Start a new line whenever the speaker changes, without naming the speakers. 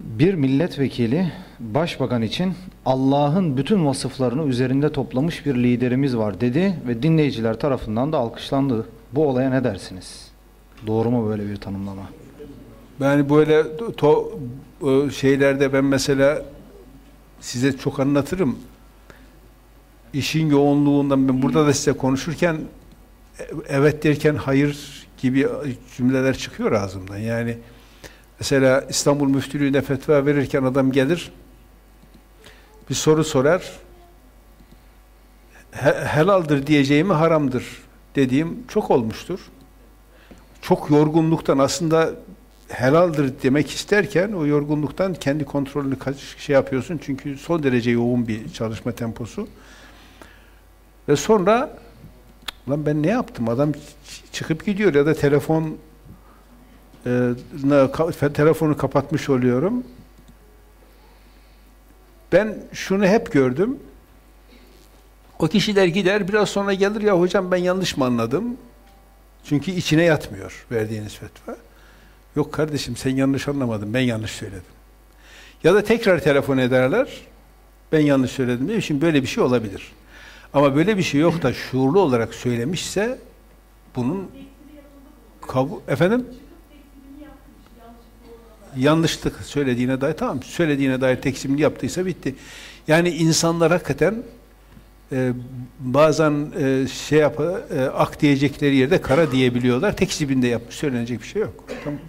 Bir milletvekili başbakan için Allah'ın bütün vasıflarını üzerinde toplamış bir liderimiz var dedi ve dinleyiciler tarafından da alkışlandı. Bu olaya ne dersiniz? Doğru mu böyle bir tanımlama?
Yani böyle to, e, şeylerde ben mesela size çok anlatırım. İşin yoğunluğundan ben burada da size konuşurken e, evet derken hayır gibi cümleler çıkıyor ağzımdan. Yani mesela İstanbul Müftülüğü'ne fetva verirken adam gelir bir soru sorar he, helaldir diyeceğimi haramdır dediğim çok olmuştur. Çok yorgunluktan aslında helaldir demek isterken o yorgunluktan kendi kontrolünü şey yapıyorsun çünkü son derece yoğun bir çalışma temposu. Ve sonra lan ben ne yaptım? Adam çıkıp gidiyor ya da telefon e, telefonu kapatmış oluyorum. Ben şunu hep gördüm. O kişiler gider biraz sonra gelir ya hocam ben yanlış mı anladım? Çünkü içine yatmıyor verdiğiniz fetva. Yok kardeşim sen yanlış anlamadın ben yanlış söyledim. Ya da tekrar telefon ederler. Ben yanlış söyledim diye. Şimdi böyle bir şey olabilir. Ama böyle bir şey yok da şuurlu olarak söylemişse bunun kabul efendim yanlışlık söylediğine dair tamam söylediğine dair teksimini yaptıysa bitti. Yani insanlar hakikaten e, bazen e, şey yap e, ak diyecekleri yerde kara diyebiliyorlar. Tekzibinde yapmış söylenecek bir şey yok. Tamam.